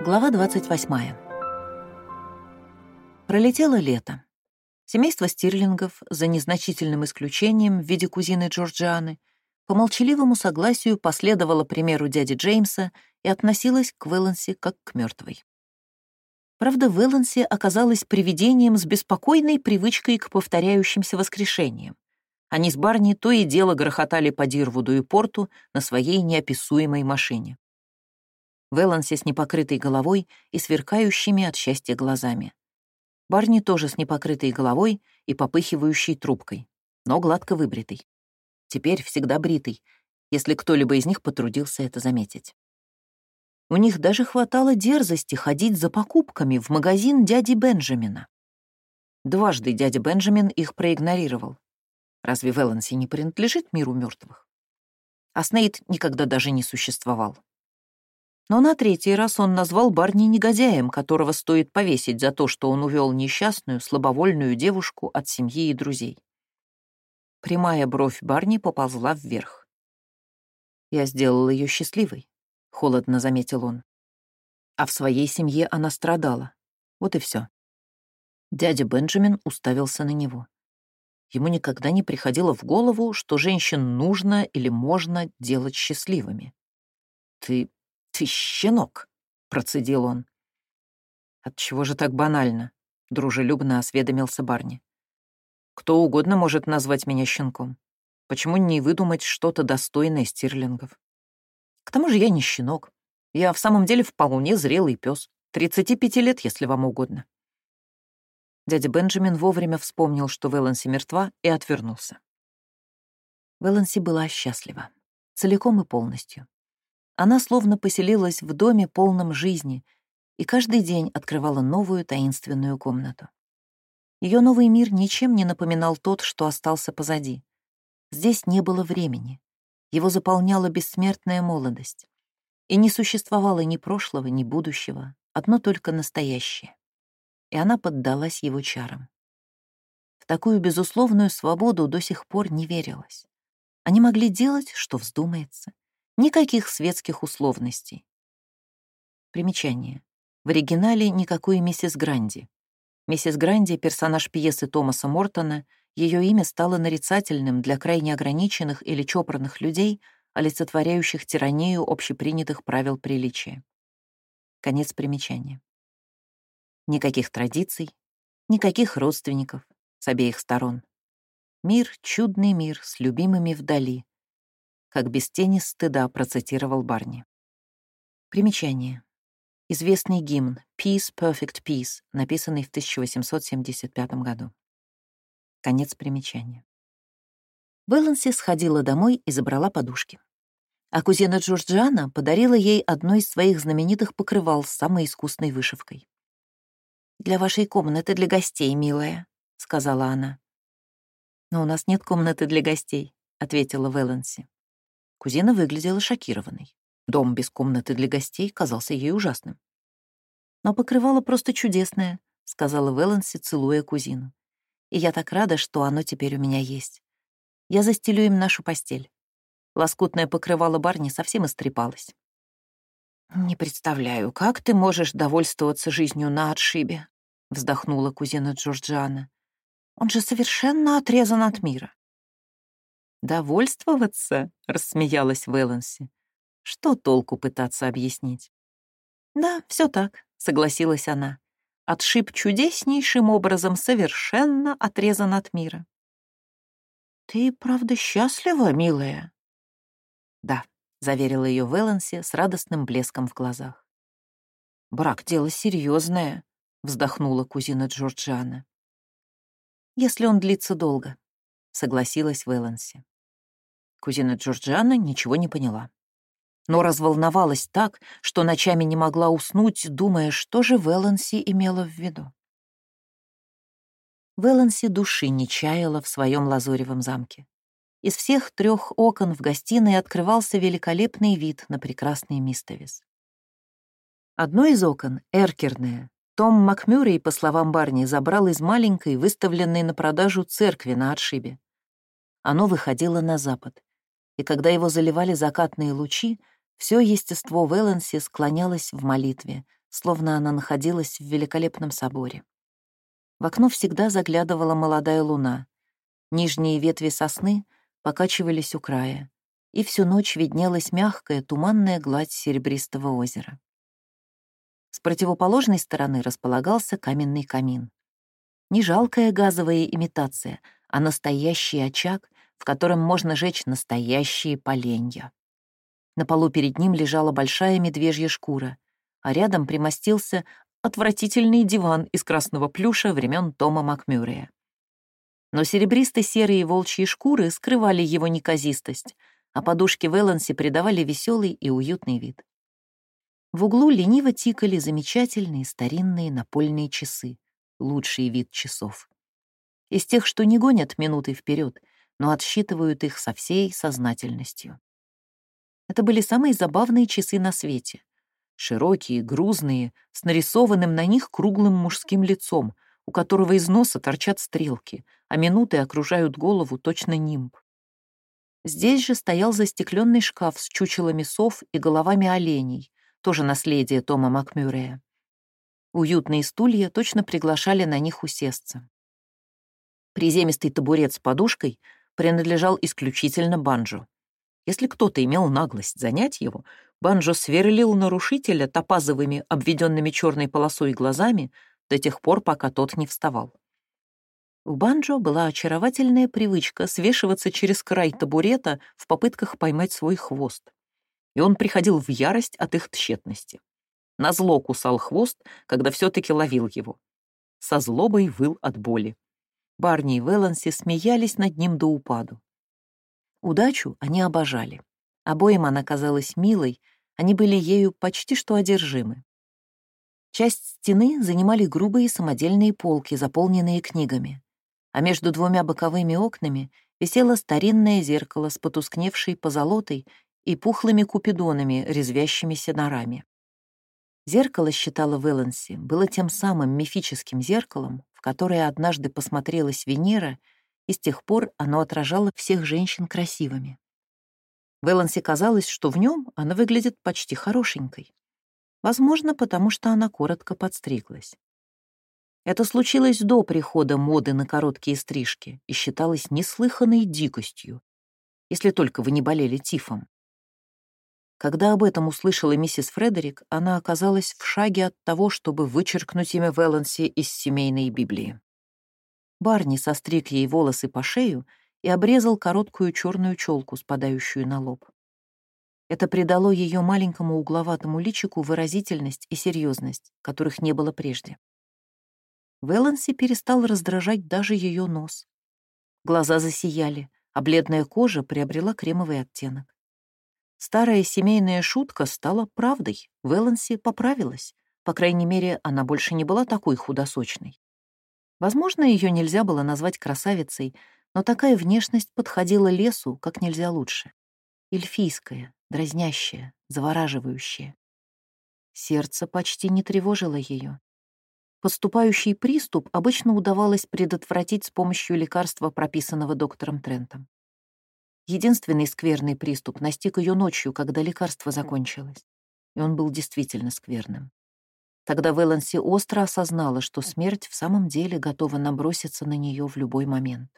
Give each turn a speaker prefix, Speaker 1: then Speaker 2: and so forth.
Speaker 1: Глава 28. Пролетело лето. Семейство Стирлингов, за незначительным исключением в виде кузины Джорджианы, по молчаливому согласию последовало примеру дяди Джеймса и относилось к Вэланси как к мертвой. Правда, Вэланси оказалась привидением с беспокойной привычкой к повторяющимся воскрешениям. Они с Барни то и дело грохотали по Дирвуду и порту на своей неописуемой машине. Вэланси с непокрытой головой и сверкающими от счастья глазами. Барни тоже с непокрытой головой и попыхивающей трубкой, но гладко выбритый. Теперь всегда бритый, если кто-либо из них потрудился это заметить. У них даже хватало дерзости ходить за покупками в магазин дяди Бенджамина. Дважды дядя Бенджамин их проигнорировал. Разве Вэланси не принадлежит миру мертвых? А Снейд никогда даже не существовал. Но на третий раз он назвал Барни негодяем, которого стоит повесить за то, что он увел несчастную, слабовольную девушку от семьи и друзей. Прямая бровь Барни поползла вверх. «Я сделал ее счастливой», — холодно заметил он. «А в своей семье она страдала. Вот и все. Дядя Бенджамин уставился на него. Ему никогда не приходило в голову, что женщин нужно или можно делать счастливыми. «Ты «Ты щенок», — процедил он. «Отчего же так банально?» — дружелюбно осведомился Барни. «Кто угодно может назвать меня щенком. Почему не выдумать что-то достойное стирлингов? К тому же я не щенок. Я в самом деле вполне зрелый пес. 35 лет, если вам угодно». Дядя Бенджамин вовремя вспомнил, что Вэланси мертва, и отвернулся. Вэланси была счастлива. Целиком и полностью. Она словно поселилась в доме, полном жизни, и каждый день открывала новую таинственную комнату. Ее новый мир ничем не напоминал тот, что остался позади. Здесь не было времени. Его заполняла бессмертная молодость. И не существовало ни прошлого, ни будущего, одно только настоящее. И она поддалась его чарам. В такую безусловную свободу до сих пор не верилось. Они могли делать, что вздумается, Никаких светских условностей. Примечание. В оригинале никакой миссис Гранди. Миссис Гранди — персонаж пьесы Томаса Мортона, ее имя стало нарицательным для крайне ограниченных или чопорных людей, олицетворяющих тиранию общепринятых правил приличия. Конец примечания. Никаких традиций, никаких родственников с обеих сторон. Мир — чудный мир с любимыми вдали, как без тени стыда процитировал Барни. Примечание. Известный гимн «Peace, Perfect Peace», написанный в 1875 году. Конец примечания. Вэланси сходила домой и забрала подушки. А кузина Джорджиана подарила ей одно из своих знаменитых покрывал с самой искусной вышивкой. «Для вашей комнаты для гостей, милая», — сказала она. «Но у нас нет комнаты для гостей», — ответила Вэланси. Кузина выглядела шокированной. Дом без комнаты для гостей казался ей ужасным. «Но покрывало просто чудесное», — сказала Вэланси, целуя кузину. «И я так рада, что оно теперь у меня есть. Я застелю им нашу постель». Лоскутное покрывало Барни совсем истрепалось. «Не представляю, как ты можешь довольствоваться жизнью на отшибе», — вздохнула кузина Джорджиана. «Он же совершенно отрезан от мира». «Довольствоваться?» — рассмеялась Вэланси. «Что толку пытаться объяснить?» «Да, все так», — согласилась она. «Отшиб чудеснейшим образом совершенно отрезан от мира». «Ты правда счастлива, милая?» «Да», — заверила ее Вэланси с радостным блеском в глазах. «Брак — дело серьезное, вздохнула кузина Джорджиана. «Если он длится долго», — согласилась Вэланси. Кузина Джорджиана ничего не поняла. Но разволновалась так, что ночами не могла уснуть, думая, что же Вэланси имела в виду. Вэланси души не чаяла в своем лазоревом замке. Из всех трех окон в гостиной открывался великолепный вид на прекрасный Мистовис. Одно из окон, эркерное, том Макмюррей, по словам Барни, забрал из маленькой, выставленной на продажу церкви на отшибе. Оно выходило на запад и когда его заливали закатные лучи, все естество Вэланси склонялось в молитве, словно она находилась в великолепном соборе. В окно всегда заглядывала молодая луна. Нижние ветви сосны покачивались у края, и всю ночь виднелась мягкая туманная гладь серебристого озера. С противоположной стороны располагался каменный камин. Не жалкая газовая имитация, а настоящий очаг, в котором можно жечь настоящие поленья. На полу перед ним лежала большая медвежья шкура, а рядом примостился отвратительный диван из красного плюша времен Тома Макмюррея. Но серебристо-серые волчьи шкуры скрывали его неказистость, а подушки Вэланси придавали веселый и уютный вид. В углу лениво тикали замечательные старинные напольные часы, лучший вид часов. Из тех, что не гонят минуты вперед, но отсчитывают их со всей сознательностью. Это были самые забавные часы на свете. Широкие, грузные, с нарисованным на них круглым мужским лицом, у которого из носа торчат стрелки, а минуты окружают голову точно нимб. Здесь же стоял застекленный шкаф с чучелами сов и головами оленей, тоже наследие Тома Макмюррея. Уютные стулья точно приглашали на них усесться. Приземистый табурет с подушкой принадлежал исключительно Банджо. Если кто-то имел наглость занять его, Банджо сверлил нарушителя топазовыми, обведенными черной полосой глазами до тех пор, пока тот не вставал. У Банджо была очаровательная привычка свешиваться через край табурета в попытках поймать свой хвост и он приходил в ярость от их тщетности. Назло кусал хвост, когда все-таки ловил его. Со злобой выл от боли. Барни и Веланси смеялись над ним до упаду. Удачу они обожали. Обоим она казалась милой, они были ею почти что одержимы. Часть стены занимали грубые самодельные полки, заполненные книгами, а между двумя боковыми окнами висело старинное зеркало с потускневшей позолотой и пухлыми купидонами, резвящимися на раме. Зеркало, считала Вэланси, было тем самым мифическим зеркалом, в которое однажды посмотрелась Венера, и с тех пор оно отражало всех женщин красивыми. Вэланси казалось, что в нем она выглядит почти хорошенькой. Возможно, потому что она коротко подстриглась. Это случилось до прихода моды на короткие стрижки и считалось неслыханной дикостью, если только вы не болели тифом. Когда об этом услышала миссис Фредерик, она оказалась в шаге от того, чтобы вычеркнуть имя Вэланси из семейной Библии. Барни состриг ей волосы по шею и обрезал короткую черную челку, спадающую на лоб. Это придало ее маленькому угловатому личику выразительность и серьезность, которых не было прежде. Вэланси перестал раздражать даже ее нос. Глаза засияли, а бледная кожа приобрела кремовый оттенок. Старая семейная шутка стала правдой. Вэланси поправилась. По крайней мере, она больше не была такой худосочной. Возможно, ее нельзя было назвать красавицей, но такая внешность подходила лесу как нельзя лучше. Эльфийская, дразнящая, завораживающая. Сердце почти не тревожило ее. Поступающий приступ обычно удавалось предотвратить с помощью лекарства, прописанного доктором Трентом. Единственный скверный приступ настиг ее ночью, когда лекарство закончилось. И он был действительно скверным. Тогда Вэланси остро осознала, что смерть в самом деле готова наброситься на нее в любой момент.